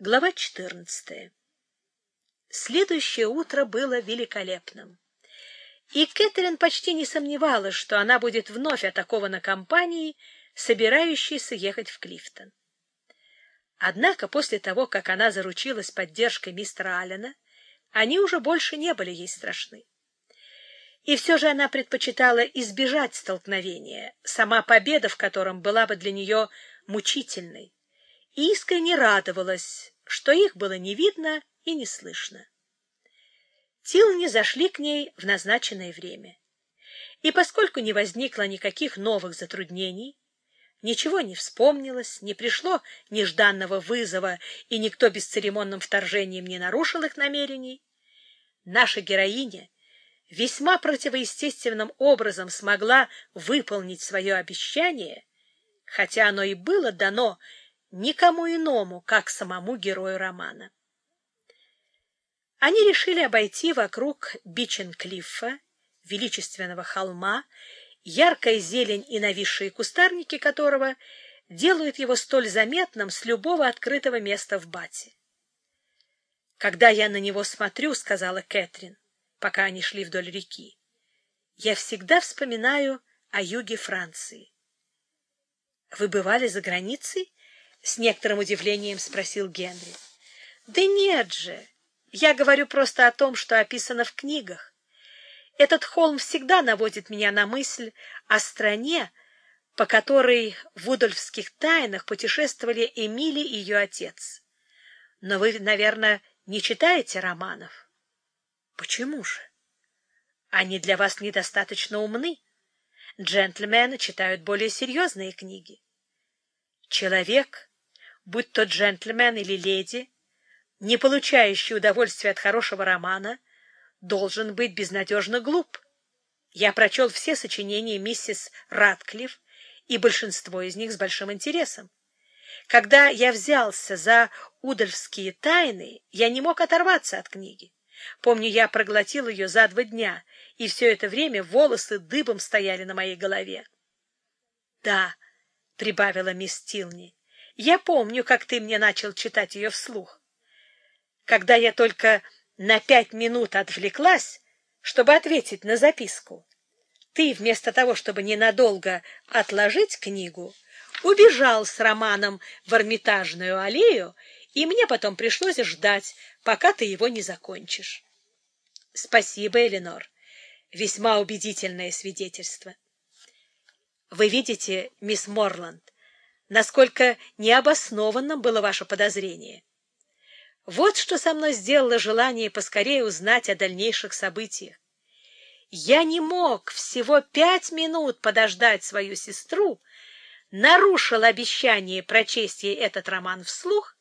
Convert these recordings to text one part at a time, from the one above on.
Глава 14. Следующее утро было великолепным. И Кэтрин почти не сомневалась, что она будет вновь атакована компанией, собирающейся ехать в Клифтон. Однако после того, как она заручилась поддержкой мистера Аллена, они уже больше не были ей страшны. И все же она предпочитала избежать столкновения, сама победа в котором была бы для нее мучительной и искренне радовалась, что их было не видно и не слышно. Тилни зашли к ней в назначенное время. И поскольку не возникло никаких новых затруднений, ничего не вспомнилось, не пришло нежданного вызова, и никто бесцеремонным вторжением не нарушил их намерений, наша героиня весьма противоестественным образом смогла выполнить свое обещание, хотя оно и было дано никому иному, как самому герою романа. Они решили обойти вокруг Биченклиффа, величественного холма, яркая зелень и нависшие кустарники которого делают его столь заметным с любого открытого места в Бате. «Когда я на него смотрю, — сказала Кэтрин, пока они шли вдоль реки, — я всегда вспоминаю о юге Франции. Вы бывали за границей? С некоторым удивлением спросил Генри. Да нет же. Я говорю просто о том, что описано в книгах. Этот холм всегда наводит меня на мысль о стране, по которой в Удольфских тайнах путешествовали Эмили и ее отец. Но вы, наверное, не читаете романов. Почему же? Они для вас недостаточно умны. Джентльмены читают более серьезные книги. Человек, будь то джентльмен или леди, не получающий удовольствия от хорошего романа, должен быть безнадежно глуп. Я прочел все сочинения миссис Ратклифф и большинство из них с большим интересом. Когда я взялся за удальские тайны, я не мог оторваться от книги. Помню, я проглотил ее за два дня, и все это время волосы дыбом стояли на моей голове. — Да, — прибавила мисс Тилни, я помню, как ты мне начал читать ее вслух. Когда я только на пять минут отвлеклась, чтобы ответить на записку, ты, вместо того, чтобы ненадолго отложить книгу, убежал с романом в Эрмитажную аллею, и мне потом пришлось ждать, пока ты его не закончишь. Спасибо, Эленор. Весьма убедительное свидетельство. Вы видите, мисс Морланд, насколько необоснованным было ваше подозрение. Вот что со мной сделало желание поскорее узнать о дальнейших событиях. Я не мог всего пять минут подождать свою сестру, нарушил обещание прочесть ей этот роман вслух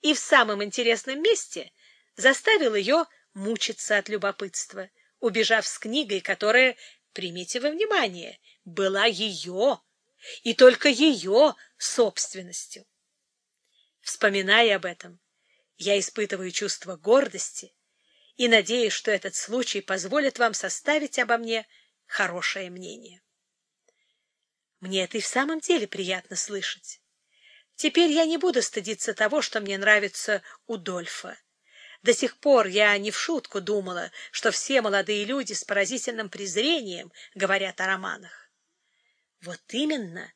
и в самом интересном месте заставил ее мучиться от любопытства, убежав с книгой, которая, примите во внимание, была ее и только ее собственностью. Вспоминая об этом, я испытываю чувство гордости и надеюсь, что этот случай позволит вам составить обо мне хорошее мнение. Мне это и в самом деле приятно слышать. Теперь я не буду стыдиться того, что мне нравится у Дольфа. До сих пор я не в шутку думала, что все молодые люди с поразительным презрением говорят о романах. Вот именно,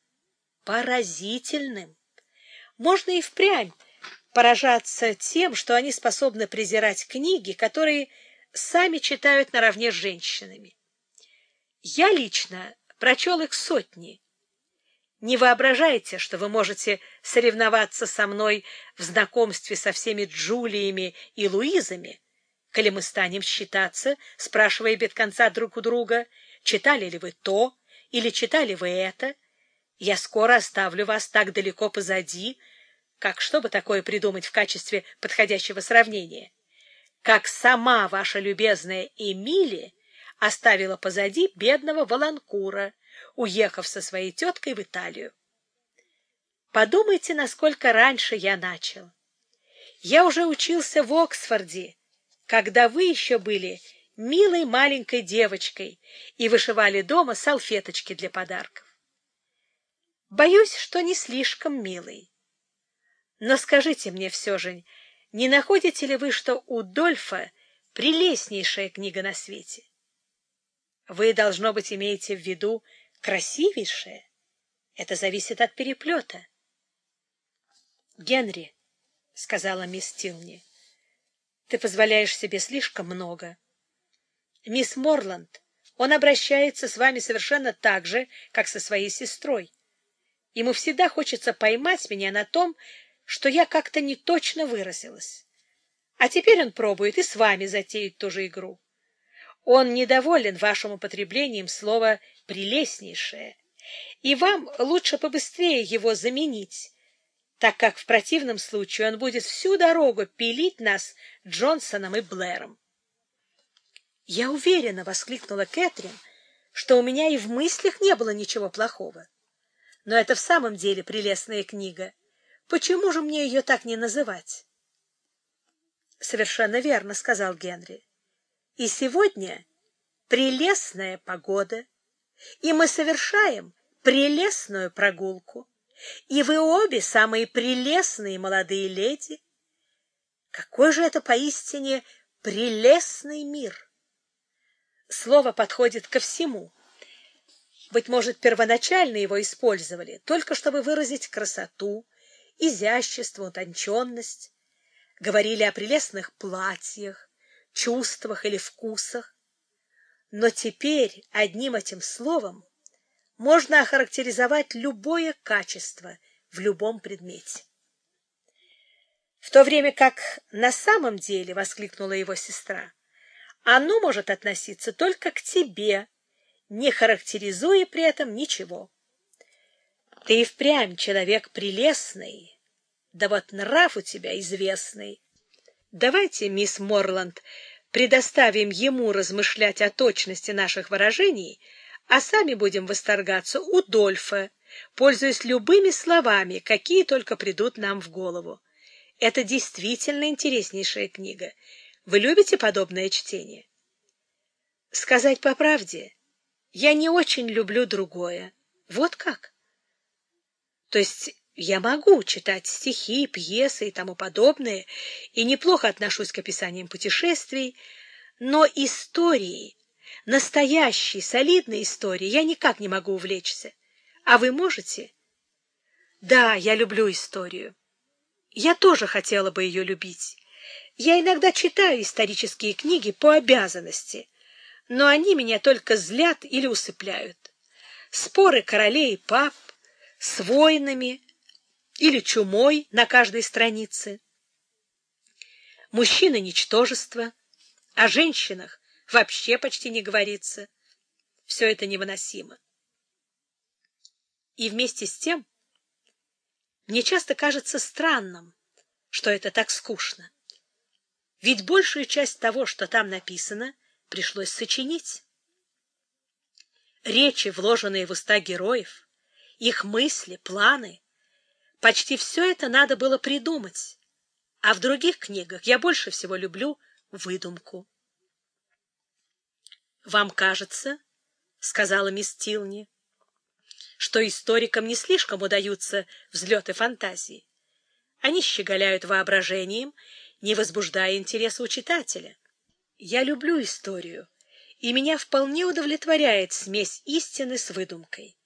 поразительным. Можно и впрямь поражаться тем, что они способны презирать книги, которые сами читают наравне с женщинами. Я лично прочел их сотни. Не воображайте, что вы можете соревноваться со мной в знакомстве со всеми Джулиями и Луизами, коли мы станем считаться, спрашивая без конца друг у друга, читали ли вы то, или читали вы это? Я скоро оставлю вас так далеко позади, как чтобы такое придумать в качестве подходящего сравнения, как сама ваша любезная Эмили оставила позади бедного Воланкура, уехав со своей теткой в Италию. Подумайте, насколько раньше я начал. Я уже учился в Оксфорде, когда вы еще были милой маленькой девочкой и вышивали дома салфеточки для подарков. Боюсь, что не слишком милый. Но скажите мне все же, не находите ли вы, что у Дольфа прелестнейшая книга на свете? Вы, должно быть, имеете в виду красивейшая. Это зависит от переплета. Генри, — сказала мисс Тилни, — ты позволяешь себе слишком много. Мисс Морланд, он обращается с вами совершенно так же, как со своей сестрой. Ему всегда хочется поймать меня на том, что я как-то не точно выразилась. А теперь он пробует и с вами затеять ту же игру. Он недоволен вашим употреблением слова «прелестнейшее», и вам лучше побыстрее его заменить, так как в противном случае он будет всю дорогу пилить нас Джонсоном и Блэром. «Я уверена», — воскликнула Кэтрин, — «что у меня и в мыслях не было ничего плохого. Но это в самом деле прелестная книга. Почему же мне ее так не называть?» «Совершенно верно», — сказал Генри. «И сегодня прелестная погода, и мы совершаем прелестную прогулку, и вы обе самые прелестные молодые леди. Какой же это поистине прелестный мир!» Слово подходит ко всему. Быть может, первоначально его использовали только чтобы выразить красоту, изящество, утонченность. Говорили о прелестных платьях, чувствах или вкусах. Но теперь одним этим словом можно охарактеризовать любое качество в любом предмете. В то время как на самом деле, — воскликнула его сестра, — оно может относиться только к тебе, не характеризуя при этом ничего. Ты впрямь человек прелестный, да вот нрав у тебя известный. Давайте, мисс Морланд, предоставим ему размышлять о точности наших выражений, а сами будем восторгаться у Дольфа, пользуясь любыми словами, какие только придут нам в голову. Это действительно интереснейшая книга. Вы любите подобное чтение? Сказать по правде, я не очень люблю другое. Вот как? То есть я могу читать стихи, пьесы и тому подобное, и неплохо отношусь к описаниям путешествий, но истории, настоящей, солидной истории, я никак не могу увлечься. А вы можете? Да, я люблю историю. Я тоже хотела бы ее любить. Я иногда читаю исторические книги по обязанности, но они меня только злят или усыпляют. Споры королей и пап с войнами или чумой на каждой странице. Мужчины — ничтожество, о женщинах вообще почти не говорится. Все это невыносимо. И вместе с тем мне часто кажется странным, что это так скучно. Ведь большую часть того, что там написано, пришлось сочинить. Речи, вложенные в уста героев, их мысли, планы, почти все это надо было придумать. А в других книгах я больше всего люблю выдумку. «Вам кажется, — сказала мисс Тилни, — что историкам не слишком удаются взлеты фантазии. Они щеголяют воображением, не возбуждая интереса у читателя. Я люблю историю, и меня вполне удовлетворяет смесь истины с выдумкой.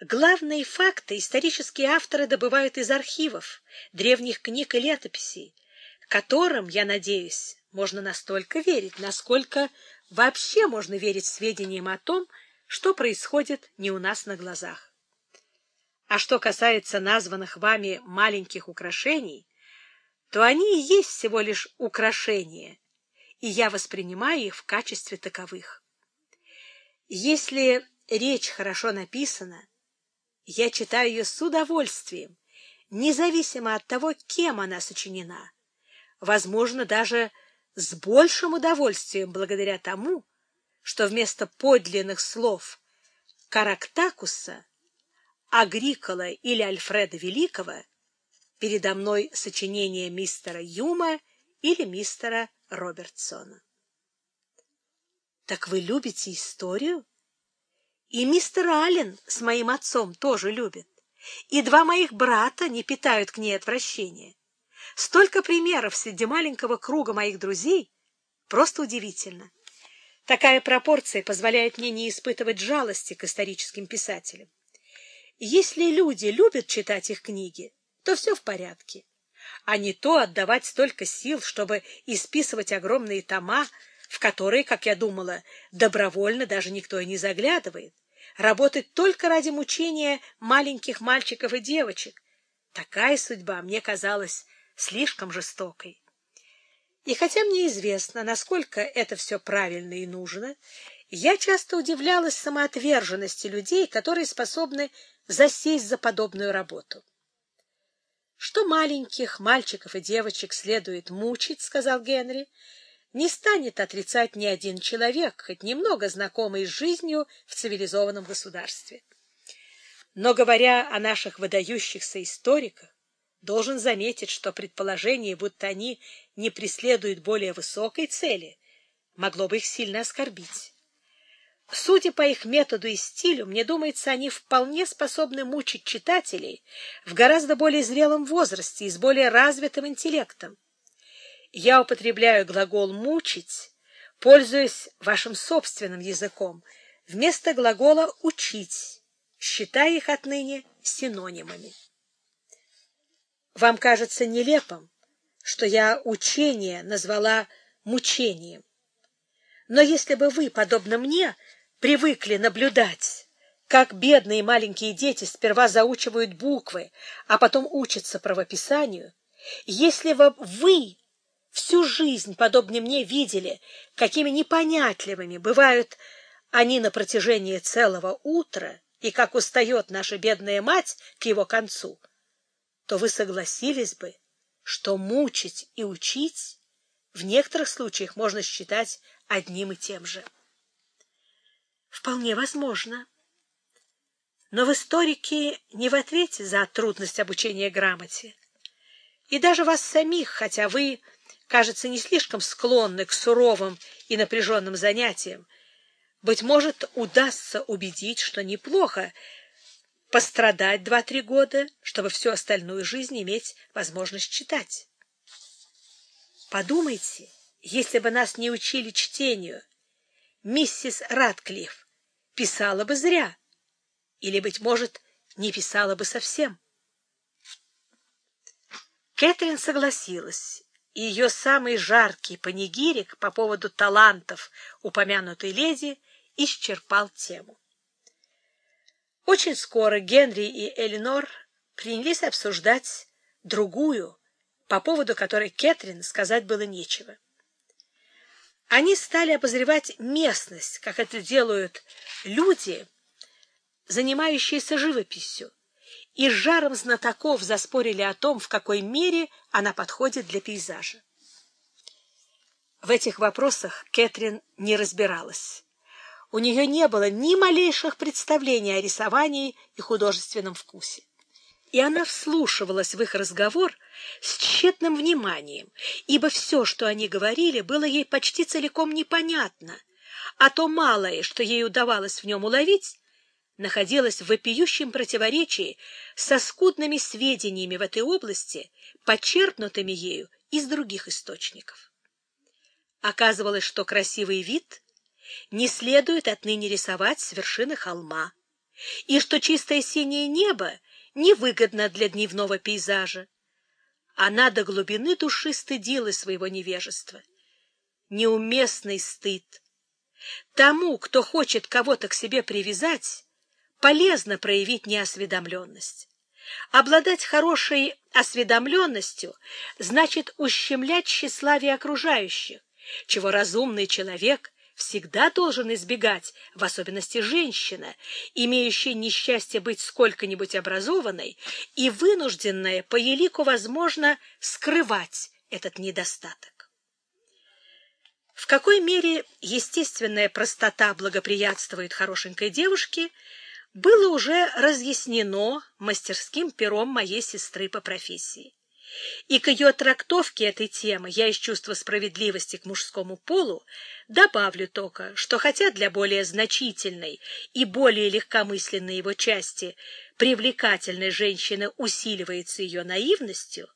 Главные факты исторические авторы добывают из архивов, древних книг и летописей, которым, я надеюсь, можно настолько верить, насколько вообще можно верить сведениям о том, что происходит не у нас на глазах. А что касается названных вами маленьких украшений, то они и есть всего лишь украшения, и я воспринимаю их в качестве таковых. Если речь хорошо написана, я читаю ее с удовольствием, независимо от того, кем она сочинена. Возможно, даже с большим удовольствием благодаря тому, что вместо подлинных слов Карактакуса, Агрикола или Альфреда Великого передо мной сочинение мистера Юма или мистера Робертсона. Так вы любите историю? И мистер Аллен с моим отцом тоже любит. и два моих брата не питают к ней отвращения. Столько примеров среди маленького круга моих друзей просто удивительно. Такая пропорция позволяет мне не испытывать жалости к историческим писателям. Если люди любят читать их книги, то все в порядке. А не то отдавать столько сил, чтобы исписывать огромные тома, в которые, как я думала, добровольно даже никто и не заглядывает, работать только ради мучения маленьких мальчиков и девочек. Такая судьба мне казалась слишком жестокой. И хотя мне известно, насколько это все правильно и нужно, я часто удивлялась самоотверженности людей, которые способны засесть за подобную работу. Что маленьких мальчиков и девочек следует мучить, сказал Генри, не станет отрицать ни один человек, хоть немного знакомый с жизнью в цивилизованном государстве. Но говоря о наших выдающихся историках, должен заметить, что предположение, будто они не преследуют более высокой цели, могло бы их сильно оскорбить. Судя по их методу и стилю, мне думается, они вполне способны мучить читателей в гораздо более зрелом возрасте и с более развитым интеллектом. Я употребляю глагол «мучить», пользуясь вашим собственным языком, вместо глагола «учить», считая их отныне синонимами. Вам кажется нелепым, что я учение назвала мучением. Но если бы вы, подобно мне, привыкли наблюдать, как бедные маленькие дети сперва заучивают буквы, а потом учатся правописанию, если бы вы всю жизнь, подобно мне, видели, какими непонятливыми бывают они на протяжении целого утра и как устает наша бедная мать к его концу, то вы согласились бы, что мучить и учить в некоторых случаях можно считать одним и тем же. Вполне возможно. Но в историке не в ответе за трудность обучения грамоте. И даже вас самих, хотя вы, кажется, не слишком склонны к суровым и напряженным занятиям, быть может, удастся убедить, что неплохо пострадать два-три года, чтобы всю остальную жизнь иметь возможность читать. Подумайте, если бы нас не учили чтению, миссис Радклифф писала бы зря, или, быть может, не писала бы совсем. Кэтрин согласилась, и ее самый жаркий панигирик по поводу талантов упомянутой леди исчерпал тему. Очень скоро Генри и Элинор принялись обсуждать другую, по поводу которой Кэтрин сказать было нечего. Они стали обозревать местность, как это делают люди, занимающиеся живописью, и с жаром знатоков заспорили о том, в какой мере она подходит для пейзажа. В этих вопросах Кэтрин не разбиралась. У нее не было ни малейших представлений о рисовании и художественном вкусе. И она вслушивалась в их разговор с тщетным вниманием, ибо все, что они говорили, было ей почти целиком непонятно, а то малое, что ей удавалось в нем уловить, находилось в вопиющем противоречии со скудными сведениями в этой области, почерпнутыми ею из других источников. Оказывалось, что красивый вид — не следует отныне рисовать с вершины холма, и что чистое синее небо невыгодно для дневного пейзажа. Она до глубины души стыдилась своего невежества. Неуместный стыд. Тому, кто хочет кого-то к себе привязать, полезно проявить неосведомленность. Обладать хорошей осведомленностью значит ущемлять тщеславие окружающих, чего разумный человек всегда должен избегать, в особенности женщина, имеющая несчастье быть сколько-нибудь образованной и вынужденная по елику, возможно, скрывать этот недостаток. В какой мере естественная простота благоприятствует хорошенькой девушке, было уже разъяснено мастерским пером моей сестры по профессии. И к ее трактовке этой темы я из чувства справедливости к мужскому полу добавлю только, что хотя для более значительной и более легкомысленной его части привлекательной женщины усиливается ее наивностью,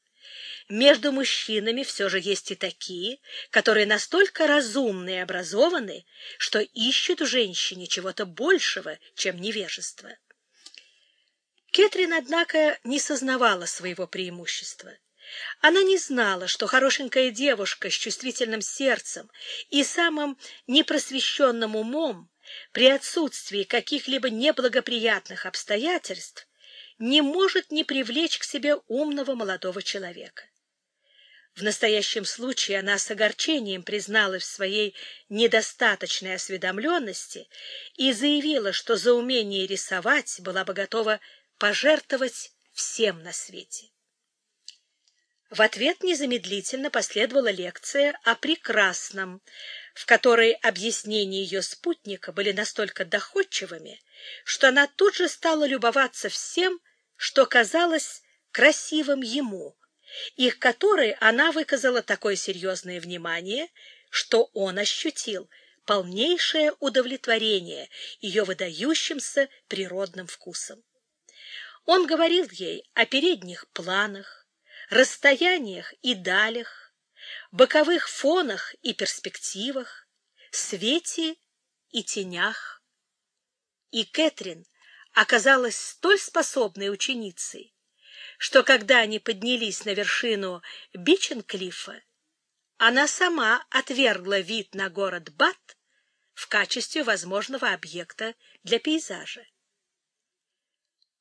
между мужчинами все же есть и такие, которые настолько разумны и образованы, что ищут в женщине чего-то большего, чем невежество. Кэтрин, однако, не сознавала своего преимущества. Она не знала, что хорошенькая девушка с чувствительным сердцем и самым непросвещенным умом при отсутствии каких-либо неблагоприятных обстоятельств не может не привлечь к себе умного молодого человека. В настоящем случае она с огорчением призналась в своей недостаточной осведомленности и заявила, что за умение рисовать была бы готова пожертвовать всем на свете. В ответ незамедлительно последовала лекция о прекрасном, в которой объяснения ее спутника были настолько доходчивыми, что она тут же стала любоваться всем, что казалось красивым ему, и к которой она выказала такое серьезное внимание, что он ощутил полнейшее удовлетворение ее выдающимся природным вкусом. Он говорил ей о передних планах, расстояниях и далях, боковых фонах и перспективах, свете и тенях. И Кэтрин оказалась столь способной ученицей, что когда они поднялись на вершину Биченклифа, она сама отвергла вид на город Бат в качестве возможного объекта для пейзажа.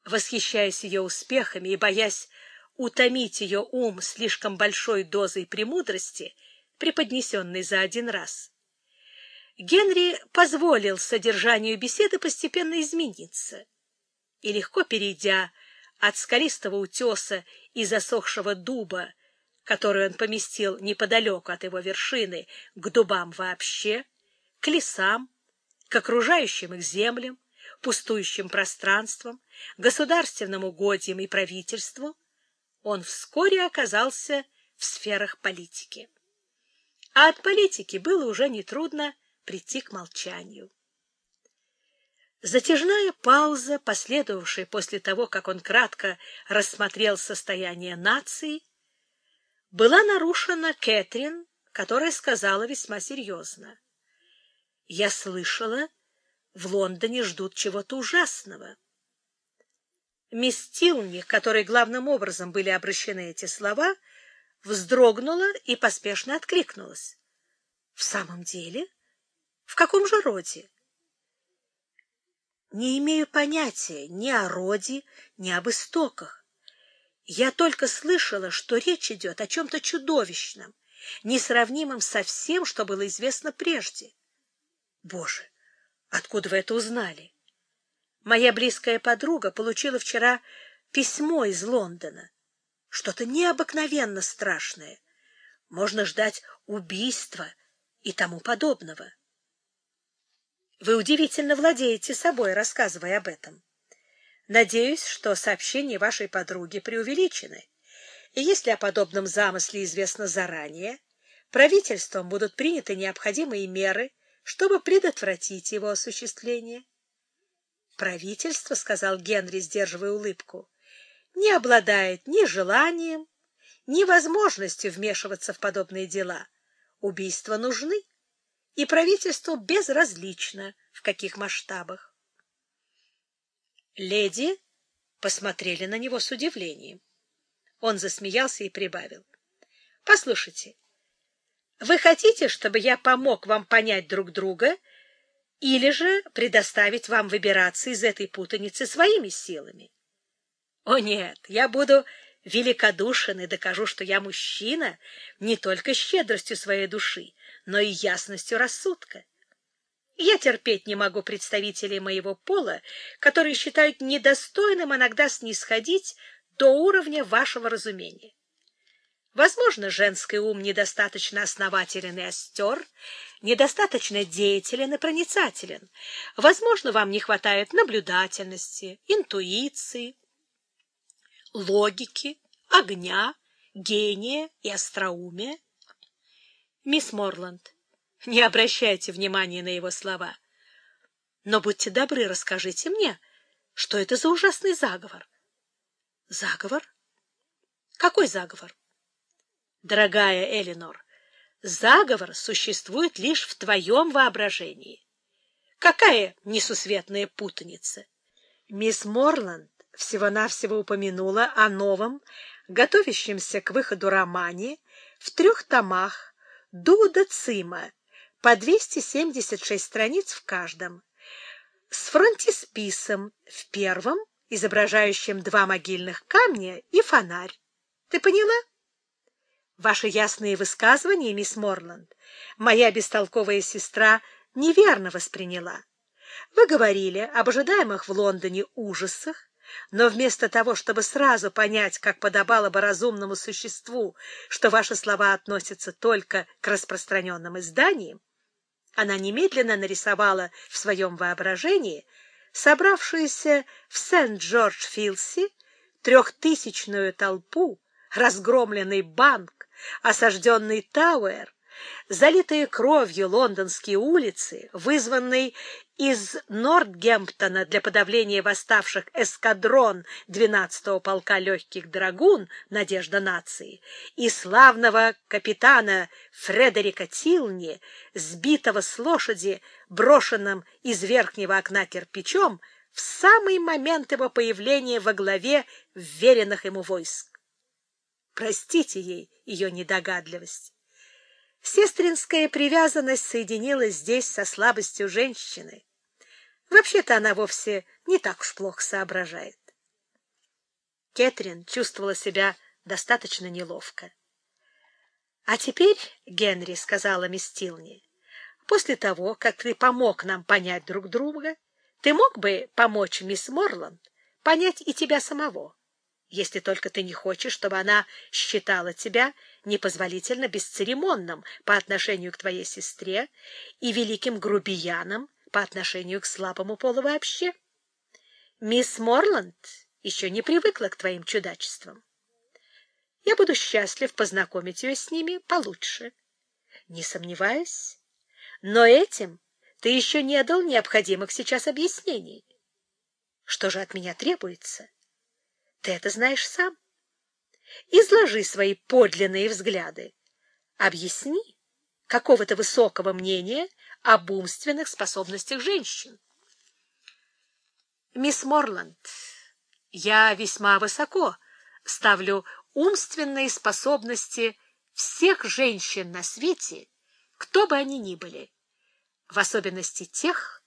Восхищаясь ее успехами и боясь утомить ее ум слишком большой дозой премудрости, преподнесенной за один раз, Генри позволил содержанию беседы постепенно измениться, и, легко перейдя от скалистого утеса и засохшего дуба, который он поместил неподалеку от его вершины, к дубам вообще, к лесам, к окружающим их землям, пустующим пространством, государственным угодьям и правительству, он вскоре оказался в сферах политики. А от политики было уже нетрудно прийти к молчанию. Затяжная пауза, последовавшая после того, как он кратко рассмотрел состояние нации, была нарушена Кэтрин, которая сказала весьма серьезно. «Я слышала, в Лондоне ждут чего-то ужасного. Мисс Тилни, которой главным образом были обращены эти слова, вздрогнула и поспешно откликнулась. — В самом деле? В каком же роде? — Не имею понятия ни о роде, ни об истоках. Я только слышала, что речь идет о чем-то чудовищном, несравнимом со всем, что было известно прежде. Боже! Откуда вы это узнали? Моя близкая подруга получила вчера письмо из Лондона. Что-то необыкновенно страшное. Можно ждать убийства и тому подобного. Вы удивительно владеете собой, рассказывая об этом. Надеюсь, что сообщения вашей подруги преувеличены. И если о подобном замысле известно заранее, правительством будут приняты необходимые меры чтобы предотвратить его осуществление. Правительство, — сказал Генри, сдерживая улыбку, — не обладает ни желанием, ни возможностью вмешиваться в подобные дела. Убийства нужны, и правительству безразлично, в каких масштабах. Леди посмотрели на него с удивлением. Он засмеялся и прибавил. — Послушайте, вы хотите, чтобы я помог вам понять друг друга или же предоставить вам выбираться из этой путаницы своими силами? О нет, я буду великодушен и докажу, что я мужчина не только щедростью своей души, но и ясностью рассудка. Я терпеть не могу представителей моего пола, которые считают недостойным иногда снисходить до уровня вашего разумения. Возможно, женский ум недостаточно основателен и остер, недостаточно деятелен и проницателен. Возможно, вам не хватает наблюдательности, интуиции, логики, огня, гения и остроумия? Мисс Морланд, не обращайте внимания на его слова. Но будьте добры, расскажите мне, что это за ужасный заговор? Заговор? Какой заговор? Дорогая Элинор, заговор существует лишь в твоем воображении. Какая несусветная путаница! Мисс Морланд всего-навсего упомянула о новом, готовящемся к выходу романе в трех томах Дуда Цима по 276 страниц в каждом, с фронтисписом в первом, изображающим два могильных камня и фонарь. Ты поняла? Ваши ясные высказывания, мисс Морланд, моя бестолковая сестра неверно восприняла. Вы говорили об ожидаемых в Лондоне ужасах, но вместо того, чтобы сразу понять, как подобало бы разумному существу, что ваши слова относятся только к распространенным изданиям, она немедленно нарисовала в своем воображении собравшуюся в Сент-Джордж-Филси трехтысячную толпу, разгромленный банк, осажденный Тауэр, залитые кровью лондонские улицы, вызванный из Нортгемптона для подавления восставших эскадрон 12-го полка легких драгун «Надежда нации» и славного капитана Фредерика Тилни, сбитого с лошади, брошенным из верхнего окна кирпичом, в самый момент его появления во главе вверенных ему войск. Простите ей ее недогадливость. Сестринская привязанность соединилась здесь со слабостью женщины. Вообще-то она вовсе не так уж плохо соображает. Кэтрин чувствовала себя достаточно неловко. — А теперь, Генри, — сказала мисс Тилни, — после того, как ты помог нам понять друг друга, ты мог бы помочь мисс Морланд понять и тебя самого если только ты не хочешь, чтобы она считала тебя непозволительно бесцеремонным по отношению к твоей сестре и великим грубияном по отношению к слабому полу вообще. Мисс Морланд еще не привыкла к твоим чудачествам. Я буду счастлив познакомить ее с ними получше. Не сомневаюсь. Но этим ты еще не дал необходимых сейчас объяснений. Что же от меня требуется? Ты это знаешь сам. Изложи свои подлинные взгляды. Объясни, какого то высокого мнения об умственных способностях женщин. Мисс Морланд, я весьма высоко ставлю умственные способности всех женщин на свете, кто бы они ни были, в особенности тех,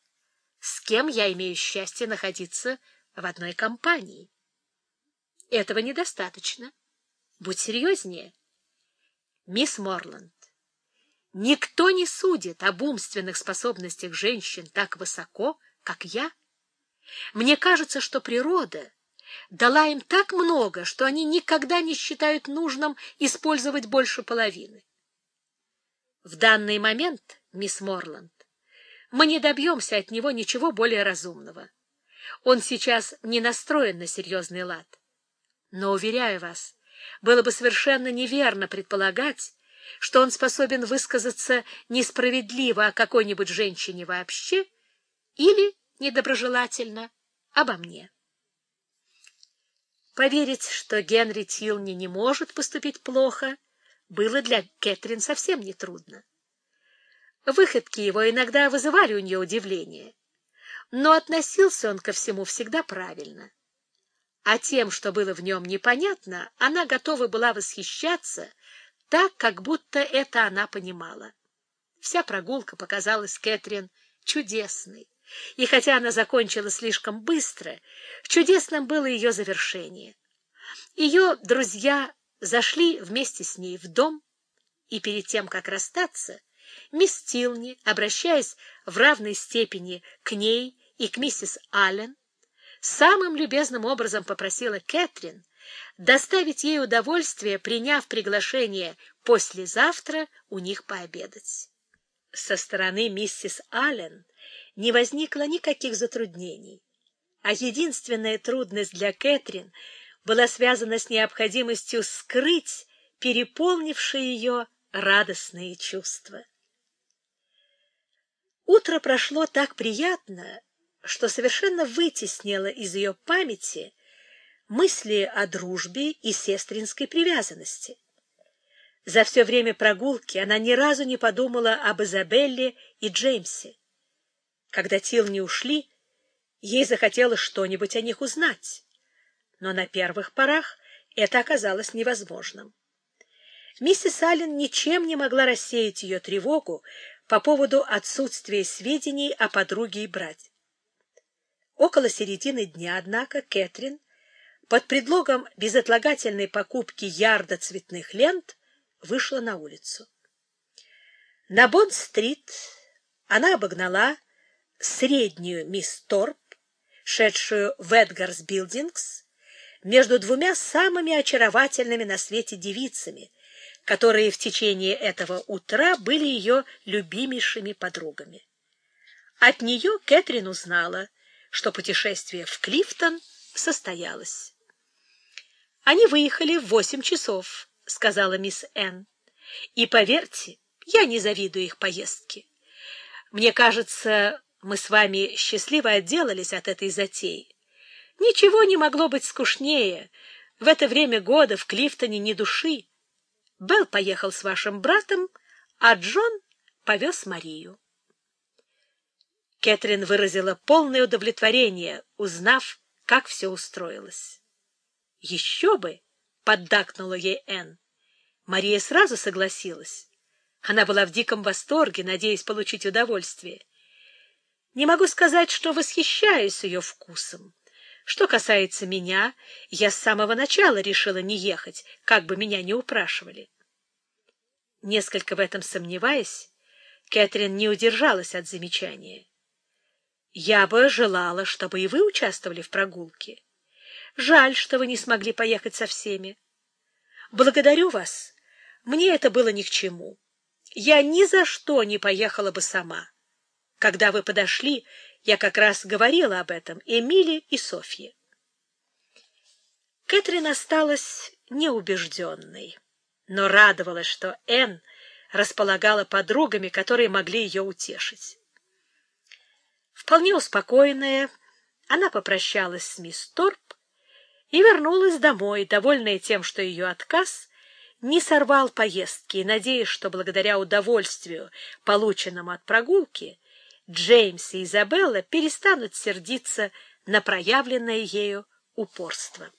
с кем я имею счастье находиться в одной компании. Этого недостаточно. Будь серьезнее. Мисс Морланд, никто не судит об умственных способностях женщин так высоко, как я. Мне кажется, что природа дала им так много, что они никогда не считают нужным использовать больше половины. В данный момент, мисс Морланд, мы не добьемся от него ничего более разумного. Он сейчас не настроен на серьезный лад. Но, уверяю вас, было бы совершенно неверно предполагать, что он способен высказаться несправедливо о какой-нибудь женщине вообще или недоброжелательно обо мне. Поверить, что Генри Тилни не может поступить плохо, было для Кэтрин совсем нетрудно. Выходки его иногда вызывали у нее удивление, но относился он ко всему всегда правильно а тем, что было в нем непонятно, она готова была восхищаться так, как будто это она понимала. Вся прогулка показалась Кэтрин чудесной, и хотя она закончила слишком быстро, чудесным было ее завершение. Ее друзья зашли вместе с ней в дом, и перед тем, как расстаться, мисс Тилни, обращаясь в равной степени к ней и к миссис Аллен, самым любезным образом попросила Кэтрин доставить ей удовольствие, приняв приглашение послезавтра у них пообедать. Со стороны миссис Аллен не возникло никаких затруднений, а единственная трудность для Кэтрин была связана с необходимостью скрыть переполнившие ее радостные чувства. Утро прошло так приятно, что совершенно вытеснило из ее памяти мысли о дружбе и сестринской привязанности. За все время прогулки она ни разу не подумала об Изабелле и Джеймсе. Когда Тилни ушли, ей захотелось что-нибудь о них узнать, но на первых порах это оказалось невозможным. Миссис Аллен ничем не могла рассеять ее тревогу по поводу отсутствия сведений о подруге и брате. Около середины дня, однако, Кэтрин под предлогом безотлагательной покупки ярда цветных лент вышла на улицу. На Бонд-стрит она обогнала среднюю мисс Торп, шедшую в Эдгарс Билдингс, между двумя самыми очаровательными на свете девицами, которые в течение этого утра были ее любимейшими подругами. От нее Кэтрин узнала, что путешествие в Клифтон состоялось. Они выехали в восемь часов, сказала мисс Н. И поверьте, я не завидую их поездке. Мне кажется, мы с вами счастливо отделались от этой затеи. Ничего не могло быть скучнее. В это время года в Клифтоне ни души. Белл поехал с вашим братом, а Джон повез Марию. Кэтрин выразила полное удовлетворение, узнав, как все устроилось. Еще бы, поддакнула ей Энн. Мария сразу согласилась. Она была в диком восторге, надеясь получить удовольствие. Не могу сказать, что восхищаюсь ее вкусом. Что касается меня, я с самого начала решила не ехать, как бы меня ни упрашивали. Несколько в этом сомневаясь, Кэтрин не удержалась от замечания. Я бы желала, чтобы и вы участвовали в прогулке. Жаль, что вы не смогли поехать со всеми. Благодарю вас. Мне это было ни к чему. Я ни за что не поехала бы сама. Когда вы подошли, я как раз говорила об этом Эмиле и Софье. Кэтрин осталась неубежденной, но радовалась, что Энн располагала подругами, которые могли ее утешить. Вполне успокоенная, она попрощалась с мисс Торп и вернулась домой, довольная тем, что ее отказ не сорвал поездки, и надеясь, что благодаря удовольствию, полученному от прогулки, Джеймс и Изабелла перестанут сердиться на проявленное ею упорство.